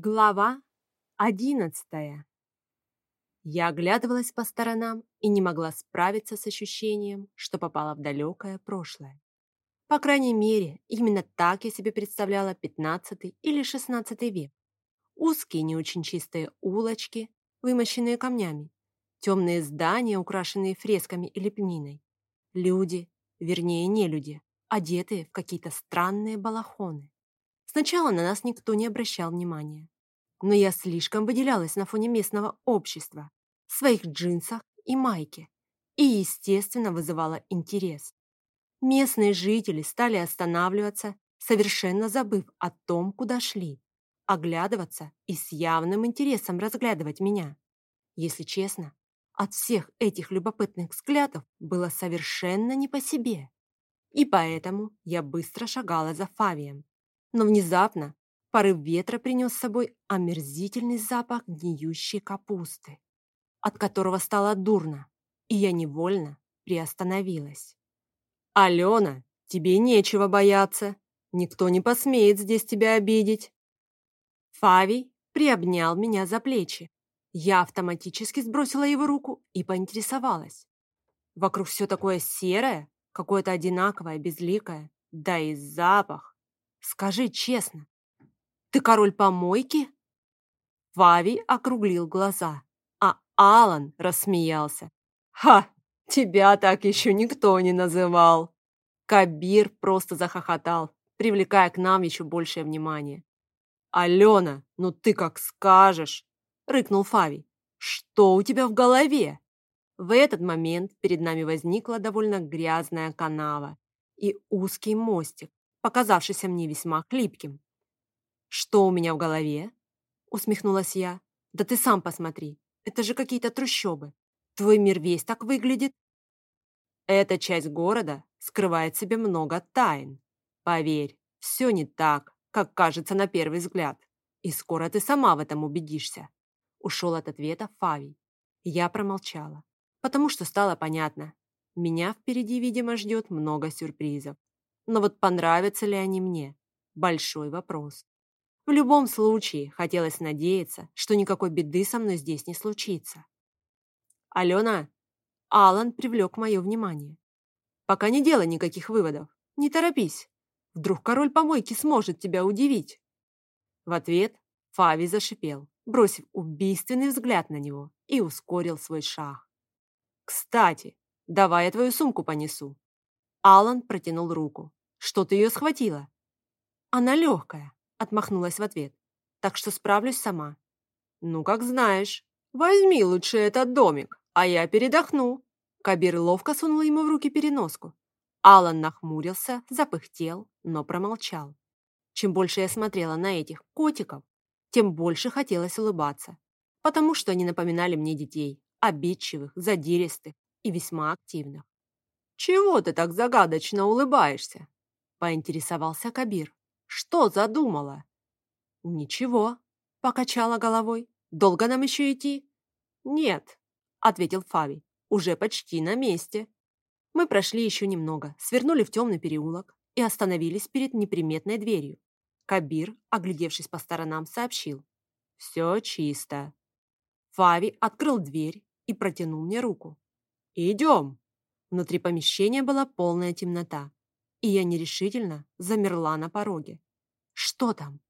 Глава одиннадцатая Я оглядывалась по сторонам и не могла справиться с ощущением, что попала в далекое прошлое. По крайней мере, именно так я себе представляла пятнадцатый или шестнадцатый век. Узкие, не очень чистые улочки, вымощенные камнями, темные здания, украшенные фресками и лепниной, люди, вернее не люди, одетые в какие-то странные балахоны. Сначала на нас никто не обращал внимания. Но я слишком выделялась на фоне местного общества, в своих джинсах и майке, и, естественно, вызывала интерес. Местные жители стали останавливаться, совершенно забыв о том, куда шли, оглядываться и с явным интересом разглядывать меня. Если честно, от всех этих любопытных взглядов было совершенно не по себе. И поэтому я быстро шагала за Фавием, но внезапно порыв ветра принес с собой омерзительный запах гниющей капусты, от которого стало дурно, и я невольно приостановилась. «Алена, тебе нечего бояться. Никто не посмеет здесь тебя обидеть». Фавий приобнял меня за плечи. Я автоматически сбросила его руку и поинтересовалась. Вокруг все такое серое, какое-то одинаковое, безликое, да и запах. Скажи честно, ты король помойки?» Вави округлил глаза, а Алан рассмеялся. «Ха! Тебя так еще никто не называл!» Кабир просто захохотал, привлекая к нам еще большее внимание. «Алена, ну ты как скажешь!» — рыкнул Фави. «Что у тебя в голове?» В этот момент перед нами возникла довольно грязная канава и узкий мостик, показавшийся мне весьма хлипким. «Что у меня в голове?» — усмехнулась я. «Да ты сам посмотри, это же какие-то трущобы. Твой мир весь так выглядит». «Эта часть города скрывает себе много тайн. Поверь, все не так, как кажется на первый взгляд. И скоро ты сама в этом убедишься». Ушел от ответа Фавий. Я промолчала, потому что стало понятно. Меня впереди, видимо, ждет много сюрпризов. Но вот понравятся ли они мне? Большой вопрос. В любом случае, хотелось надеяться, что никакой беды со мной здесь не случится. «Алена!» Алан привлек мое внимание. «Пока не делай никаких выводов. Не торопись. Вдруг король помойки сможет тебя удивить». В ответ Фави зашипел, бросив убийственный взгляд на него и ускорил свой шаг. «Кстати, давай я твою сумку понесу». Алан протянул руку. Что ты ее схватила?» «Она легкая», — отмахнулась в ответ. «Так что справлюсь сама». «Ну, как знаешь. Возьми лучше этот домик, а я передохну». Кабир ловко сунул ему в руки переноску. Алан нахмурился, запыхтел, но промолчал. Чем больше я смотрела на этих котиков, тем больше хотелось улыбаться, потому что они напоминали мне детей, обидчивых, задиристых и весьма активных. «Чего ты так загадочно улыбаешься?» Поинтересовался Кабир. Что задумала? Ничего, покачала головой. Долго нам еще идти? Нет, ответил Фави. Уже почти на месте. Мы прошли еще немного, свернули в темный переулок и остановились перед неприметной дверью. Кабир, оглядевшись по сторонам, сообщил. «Все чисто». Фави открыл дверь и протянул мне руку. «Идем». Внутри помещения была полная темнота и я нерешительно замерла на пороге. «Что там?»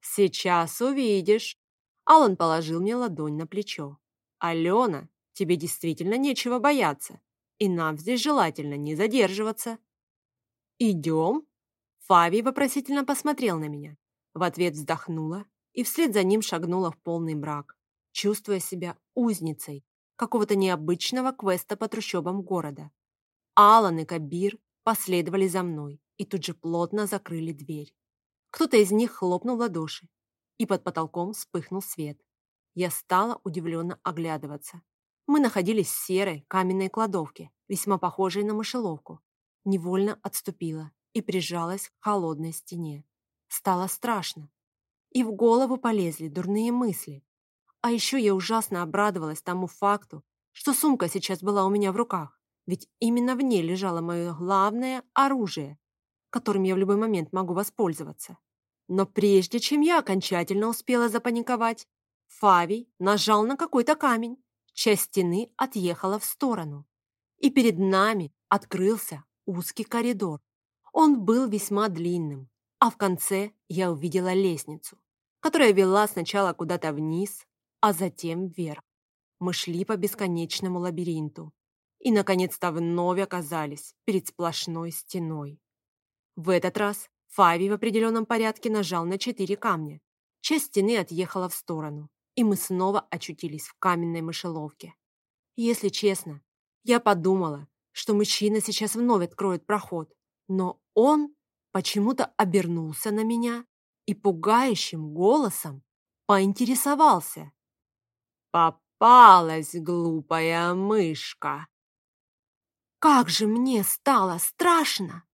«Сейчас увидишь!» Алан положил мне ладонь на плечо. «Алена, тебе действительно нечего бояться, и нам здесь желательно не задерживаться». «Идем?» Фави вопросительно посмотрел на меня. В ответ вздохнула и вслед за ним шагнула в полный мрак, чувствуя себя узницей какого-то необычного квеста по трущобам города. Алан и Кабир последовали за мной и тут же плотно закрыли дверь. Кто-то из них хлопнул в ладоши, и под потолком вспыхнул свет. Я стала удивленно оглядываться. Мы находились в серой каменной кладовке, весьма похожей на мышеловку. Невольно отступила и прижалась к холодной стене. Стало страшно. И в голову полезли дурные мысли. А еще я ужасно обрадовалась тому факту, что сумка сейчас была у меня в руках. Ведь именно в ней лежало мое главное оружие, которым я в любой момент могу воспользоваться. Но прежде чем я окончательно успела запаниковать, Фавий нажал на какой-то камень, часть стены отъехала в сторону, и перед нами открылся узкий коридор. Он был весьма длинным, а в конце я увидела лестницу, которая вела сначала куда-то вниз, а затем вверх. Мы шли по бесконечному лабиринту и, наконец-то, вновь оказались перед сплошной стеной. В этот раз Фави в определенном порядке нажал на четыре камня. Часть стены отъехала в сторону, и мы снова очутились в каменной мышеловке. Если честно, я подумала, что мужчина сейчас вновь откроет проход, но он почему-то обернулся на меня и пугающим голосом поинтересовался. Попалась глупая мышка. Как же мне стало страшно!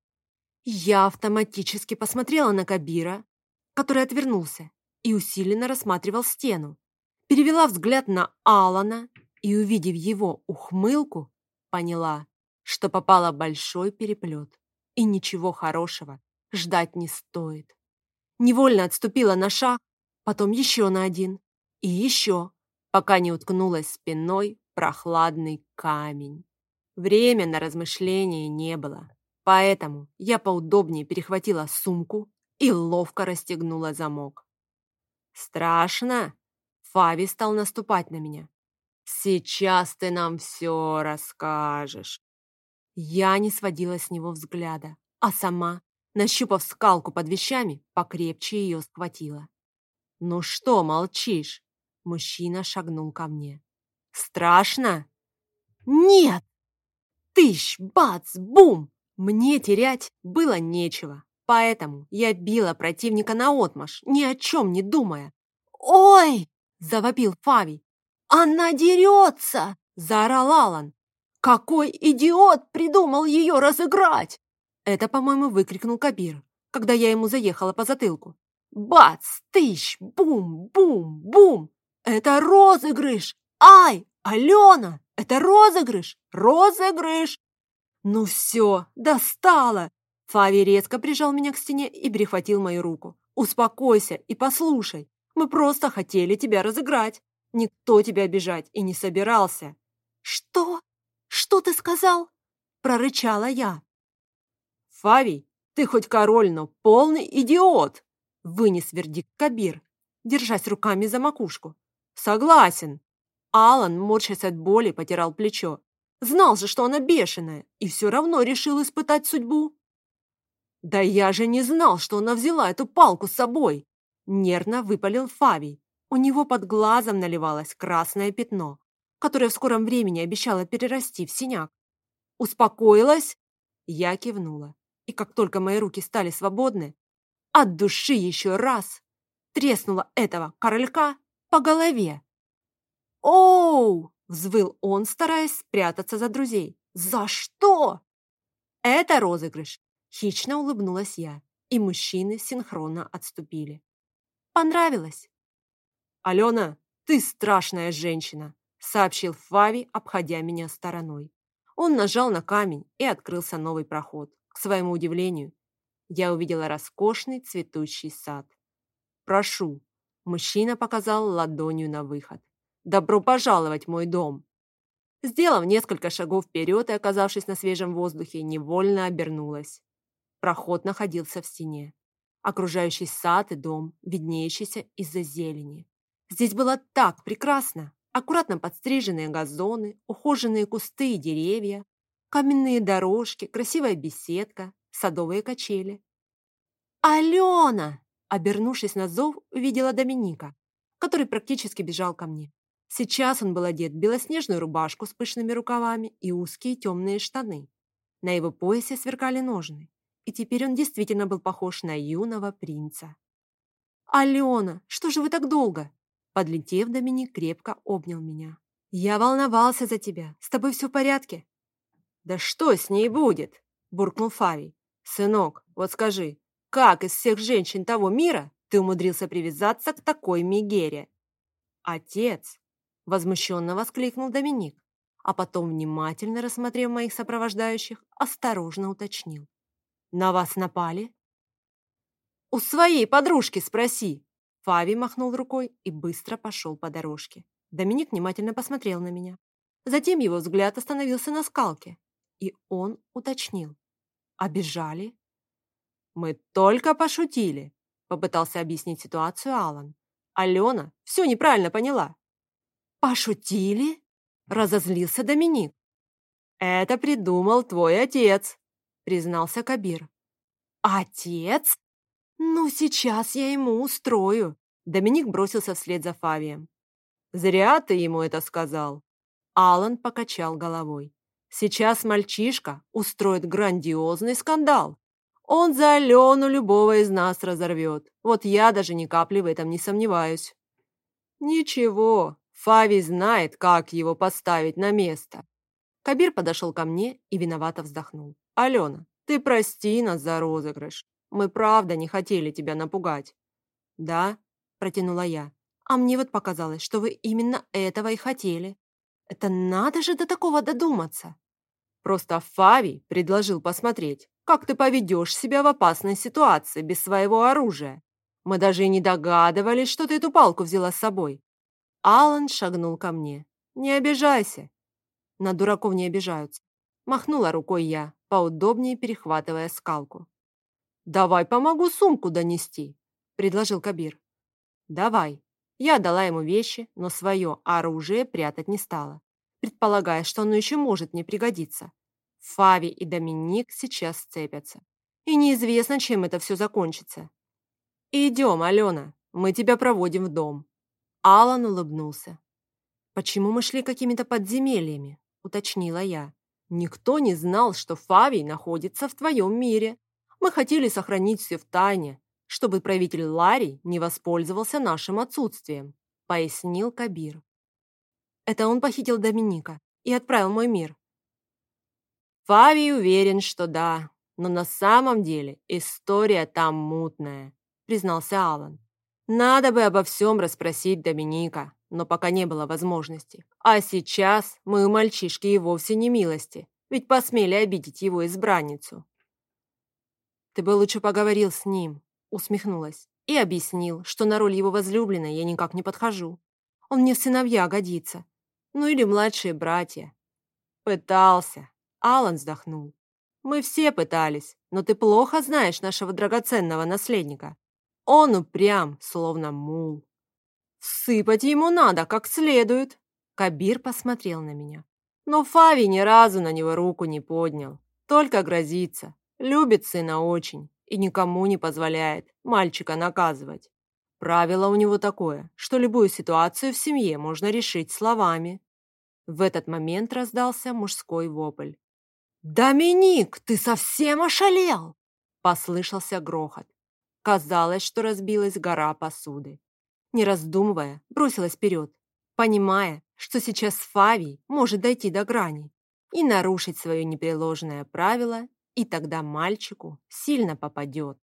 Я автоматически посмотрела на Кабира, который отвернулся и усиленно рассматривал стену. Перевела взгляд на Алана и, увидев его ухмылку, поняла, что попала большой переплет, и ничего хорошего ждать не стоит. Невольно отступила на шаг, потом еще на один и еще, пока не уткнулась спиной прохладный камень. Время на размышления не было, поэтому я поудобнее перехватила сумку и ловко расстегнула замок. «Страшно?» Фави стал наступать на меня. «Сейчас ты нам все расскажешь». Я не сводила с него взгляда, а сама, нащупав скалку под вещами, покрепче ее схватила. «Ну что молчишь?» Мужчина шагнул ко мне. «Страшно?» «Нет!» Тыщ, бац, бум! Мне терять было нечего, поэтому я била противника наотмашь, ни о чем не думая. «Ой!» – завопил Фави. «Она дерется!» – заорал Алан. «Какой идиот придумал ее разыграть!» Это, по-моему, выкрикнул Кабир, когда я ему заехала по затылку. «Бац! Тыщ! Бум! Бум! Бум! Это розыгрыш! Ай! Алена! Это розыгрыш! Розыгрыш!» «Ну все, достало!» Фави резко прижал меня к стене и перехватил мою руку. «Успокойся и послушай. Мы просто хотели тебя разыграть. Никто тебя обижать и не собирался». «Что? Что ты сказал?» Прорычала я. «Фавий, ты хоть король, но полный идиот!» Вынес вердикт Кабир, держась руками за макушку. «Согласен!» Алан, морщась от боли, потирал плечо. Знал же, что она бешеная, и все равно решил испытать судьбу. «Да я же не знал, что она взяла эту палку с собой!» Нервно выпалил Фавий. У него под глазом наливалось красное пятно, которое в скором времени обещало перерасти в синяк. «Успокоилась?» Я кивнула, и как только мои руки стали свободны, от души еще раз треснула этого королька по голове. «Оу!» – взвыл он, стараясь спрятаться за друзей. «За что?» «Это розыгрыш!» – хищно улыбнулась я, и мужчины синхронно отступили. «Понравилось?» «Алена, ты страшная женщина!» – сообщил Фави, обходя меня стороной. Он нажал на камень, и открылся новый проход. К своему удивлению, я увидела роскошный цветущий сад. «Прошу!» – мужчина показал ладонью на выход. Добро пожаловать в мой дом!» Сделав несколько шагов вперед и оказавшись на свежем воздухе, невольно обернулась. Проход находился в стене. Окружающий сад и дом, виднеющийся из-за зелени. Здесь было так прекрасно. Аккуратно подстриженные газоны, ухоженные кусты и деревья, каменные дорожки, красивая беседка, садовые качели. «Алена!» Обернувшись на зов, увидела Доминика, который практически бежал ко мне. Сейчас он был одет в белоснежную рубашку с пышными рукавами и узкие темные штаны. На его поясе сверкали ножны, и теперь он действительно был похож на юного принца. «Алена, что же вы так долго?» Подлетев, Доминик крепко обнял меня. «Я волновался за тебя. С тобой все в порядке?» «Да что с ней будет?» – буркнул Фавий. «Сынок, вот скажи, как из всех женщин того мира ты умудрился привязаться к такой Мегере?» «Отец, Возмущенно воскликнул Доминик, а потом, внимательно рассмотрев моих сопровождающих, осторожно уточнил. «На вас напали?» У своей подружки спроси!» Фави махнул рукой и быстро пошел по дорожке. Доминик внимательно посмотрел на меня. Затем его взгляд остановился на скалке, и он уточнил. «Обижали?» «Мы только пошутили», — попытался объяснить ситуацию Алан. «Алена все неправильно поняла». «Пошутили?» — разозлился Доминик. «Это придумал твой отец», — признался Кабир. «Отец? Ну, сейчас я ему устрою». Доминик бросился вслед за Фавием. «Зря ты ему это сказал». Алан покачал головой. «Сейчас мальчишка устроит грандиозный скандал. Он за Алену любого из нас разорвет. Вот я даже ни капли в этом не сомневаюсь». «Ничего, Фави знает, как его поставить на место. Кабир подошел ко мне и виновато вздохнул. «Алена, ты прости нас за розыгрыш. Мы правда не хотели тебя напугать». «Да», – протянула я. «А мне вот показалось, что вы именно этого и хотели. Это надо же до такого додуматься!» «Просто Фави предложил посмотреть, как ты поведешь себя в опасной ситуации без своего оружия. Мы даже и не догадывались, что ты эту палку взяла с собой». Алан шагнул ко мне. «Не обижайся, на дураков не обижаются. Махнула рукой я, поудобнее перехватывая скалку. «Давай помогу сумку донести», — предложил Кабир. «Давай». Я дала ему вещи, но свое оружие прятать не стала, предполагая, что оно еще может мне пригодиться. Фави и Доминик сейчас сцепятся. И неизвестно, чем это все закончится. «Идем, Алена, мы тебя проводим в дом». Алан улыбнулся. «Почему мы шли какими-то подземельями?» — уточнила я. «Никто не знал, что Фавий находится в твоем мире. Мы хотели сохранить все в тайне, чтобы правитель Ларри не воспользовался нашим отсутствием», — пояснил Кабир. «Это он похитил Доминика и отправил мой мир». Фавий уверен, что да, но на самом деле история там мутная», — признался Алан. «Надо бы обо всем расспросить Доминика» но пока не было возможности. А сейчас мы у мальчишки и вовсе не милости, ведь посмели обидеть его избранницу. «Ты бы лучше поговорил с ним», — усмехнулась, и объяснил, что на роль его возлюбленной я никак не подхожу. Он мне сыновья годится. Ну или младшие братья. Пытался. Алан вздохнул. Мы все пытались, но ты плохо знаешь нашего драгоценного наследника. Он упрям, словно мул. «Сыпать ему надо как следует!» Кабир посмотрел на меня. Но Фави ни разу на него руку не поднял. Только грозится. Любит сына очень и никому не позволяет мальчика наказывать. Правило у него такое, что любую ситуацию в семье можно решить словами. В этот момент раздался мужской вопль. «Доминик, ты совсем ошалел!» Послышался грохот. Казалось, что разбилась гора посуды не раздумывая, бросилась вперед, понимая, что сейчас Фавий может дойти до грани и нарушить свое непреложное правило, и тогда мальчику сильно попадет.